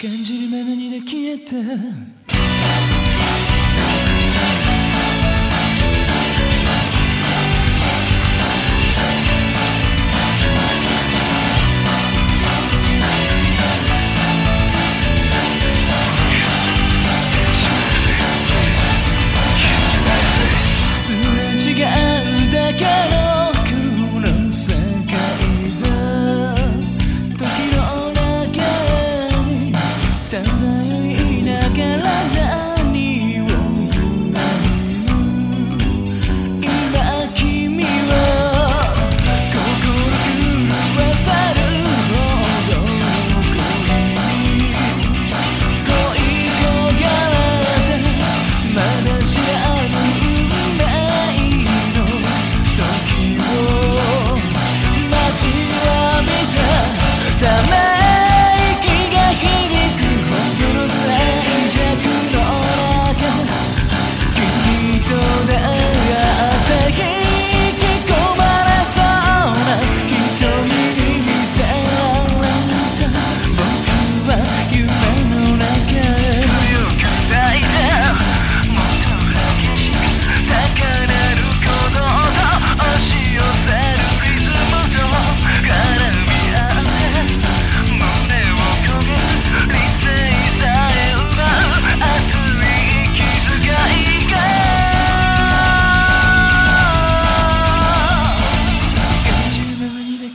感じるままに消えてった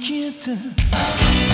消えた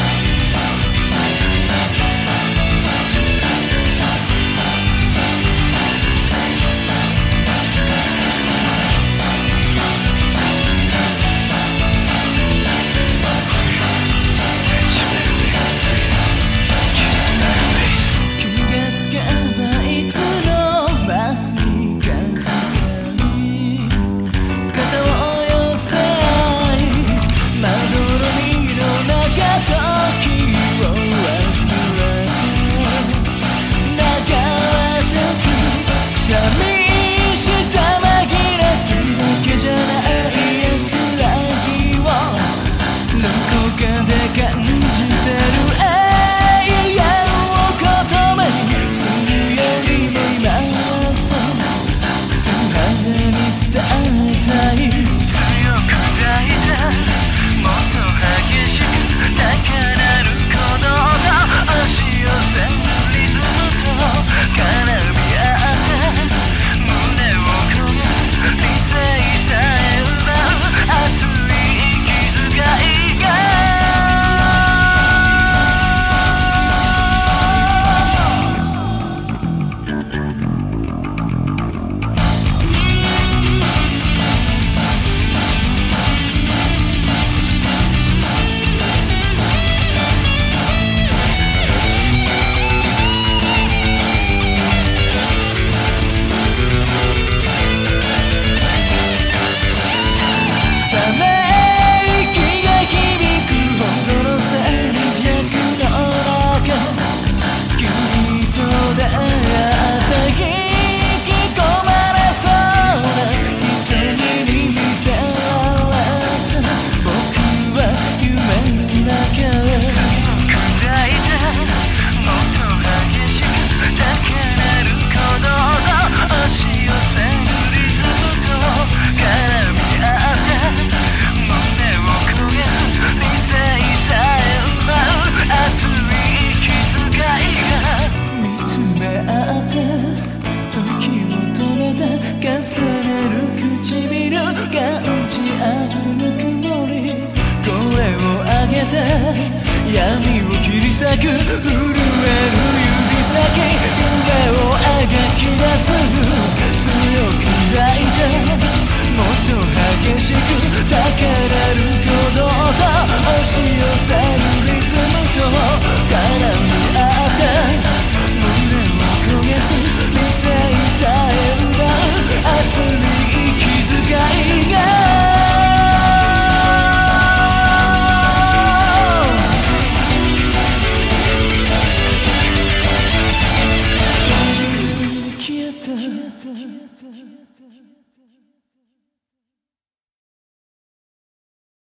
second.